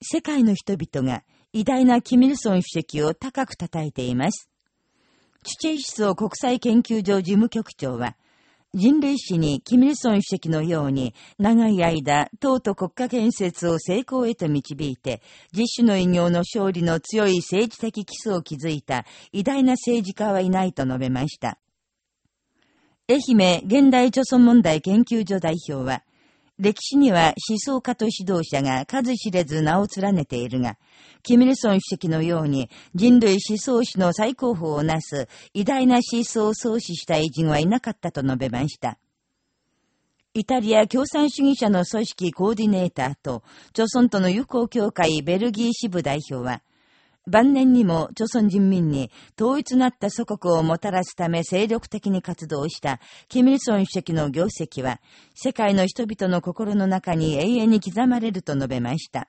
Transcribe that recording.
世界の人々が偉大なキミルソン主席を高く称えています。チチェイ思想国際研究所事務局長は、人類史にキミルソン主席のように長い間、党と国家建設を成功へと導いて、自主の偉業の勝利の強い政治的基礎を築いた偉大な政治家はいないと述べました。愛媛現代著村問題研究所代表は、歴史には思想家と指導者が数知れず名を連ねているが、キミルソン主席のように人類思想史の最高峰をなす偉大な思想を創始した偉人はいなかったと述べました。イタリア共産主義者の組織コーディネーターと、著村との友好協会ベルギー支部代表は、晩年にも、朝鮮人民に統一なった祖国をもたらすため精力的に活動した、キミルソン主席の業績は、世界の人々の心の中に永遠に刻まれると述べました。